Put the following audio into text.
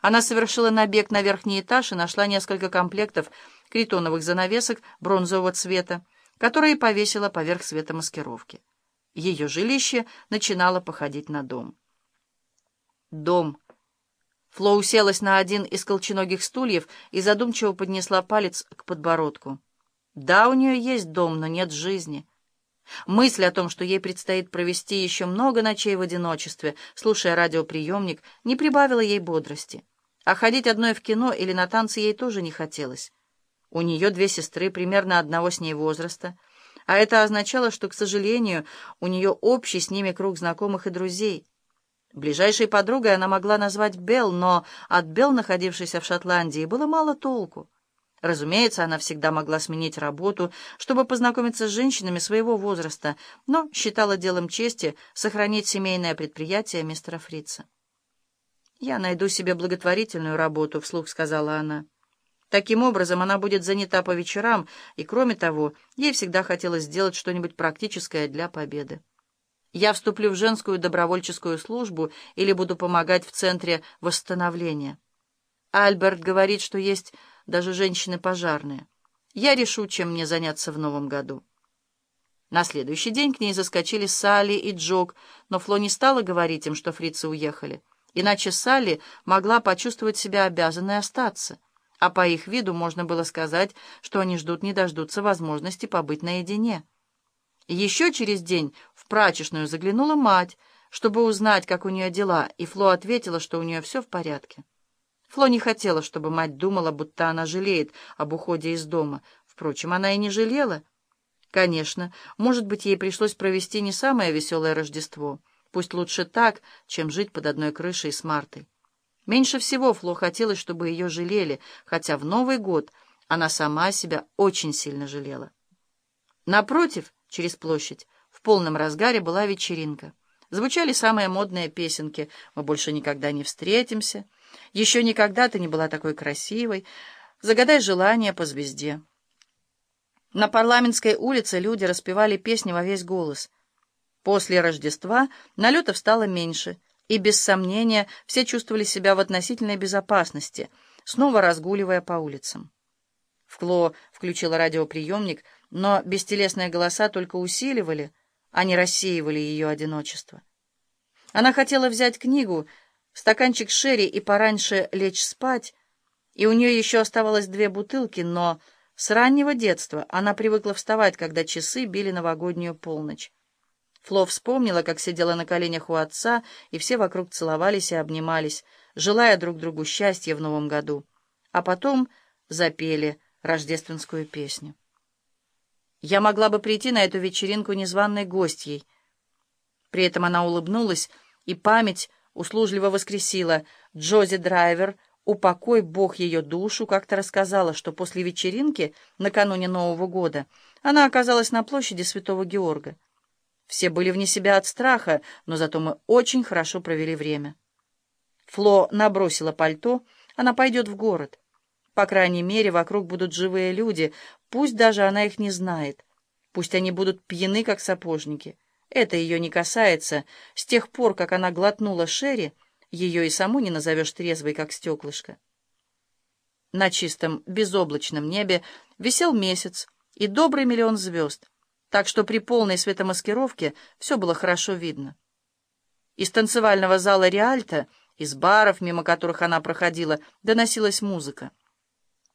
Она совершила набег на верхний этаж и нашла несколько комплектов критоновых занавесок бронзового цвета, которые повесила поверх светомаскировки. Ее жилище начинало походить на дом. Дом. Фло уселась на один из колченогих стульев и задумчиво поднесла палец к подбородку. Да, у нее есть дом, но нет жизни. Мысль о том, что ей предстоит провести еще много ночей в одиночестве, слушая радиоприемник, не прибавила ей бодрости. А ходить одной в кино или на танцы ей тоже не хотелось. У нее две сестры примерно одного с ней возраста, а это означало, что, к сожалению, у нее общий с ними круг знакомых и друзей. Ближайшей подругой она могла назвать Белл, но от Белл, находившейся в Шотландии, было мало толку. Разумеется, она всегда могла сменить работу, чтобы познакомиться с женщинами своего возраста, но считала делом чести сохранить семейное предприятие мистера Фрица. «Я найду себе благотворительную работу», — вслух сказала она. Таким образом, она будет занята по вечерам, и, кроме того, ей всегда хотелось сделать что-нибудь практическое для победы. Я вступлю в женскую добровольческую службу или буду помогать в Центре восстановления. Альберт говорит, что есть даже женщины пожарные. Я решу, чем мне заняться в новом году. На следующий день к ней заскочили Салли и Джок, но Фло не стала говорить им, что фрицы уехали. Иначе Салли могла почувствовать себя обязанной остаться, а по их виду можно было сказать, что они ждут не дождутся возможности побыть наедине. Еще через день в прачечную заглянула мать, чтобы узнать, как у нее дела, и Фло ответила, что у нее все в порядке. Фло не хотела, чтобы мать думала, будто она жалеет об уходе из дома. Впрочем, она и не жалела. Конечно, может быть, ей пришлось провести не самое веселое Рождество. Пусть лучше так, чем жить под одной крышей с Мартой. Меньше всего Фло хотелось, чтобы ее жалели, хотя в Новый год она сама себя очень сильно жалела. Напротив, через площадь, в полном разгаре была вечеринка. Звучали самые модные песенки «Мы больше никогда не встретимся», «Еще никогда ты не была такой красивой», «Загадай желание по звезде». На парламентской улице люди распевали песни во весь голос. После Рождества налетов стало меньше, и, без сомнения, все чувствовали себя в относительной безопасности, снова разгуливая по улицам. Вкло включила радиоприемник — но бестелесные голоса только усиливали, а не рассеивали ее одиночество. Она хотела взять книгу, стаканчик шерри и пораньше лечь спать, и у нее еще оставалось две бутылки, но с раннего детства она привыкла вставать, когда часы били новогоднюю полночь. Фло вспомнила, как сидела на коленях у отца, и все вокруг целовались и обнимались, желая друг другу счастья в новом году. А потом запели рождественскую песню. Я могла бы прийти на эту вечеринку незваной гостьей. При этом она улыбнулась, и память услужливо воскресила. Джози Драйвер, упокой Бог ее душу, как-то рассказала, что после вечеринки, накануне Нового года, она оказалась на площади Святого Георга. Все были вне себя от страха, но зато мы очень хорошо провели время. Фло набросила пальто, она пойдет в город. По крайней мере, вокруг будут живые люди, пусть даже она их не знает. Пусть они будут пьяны, как сапожники. Это ее не касается. С тех пор, как она глотнула Шерри, ее и саму не назовешь трезвой, как стеклышко. На чистом, безоблачном небе висел месяц и добрый миллион звезд, так что при полной светомаскировке все было хорошо видно. Из танцевального зала Риальто, из баров, мимо которых она проходила, доносилась музыка.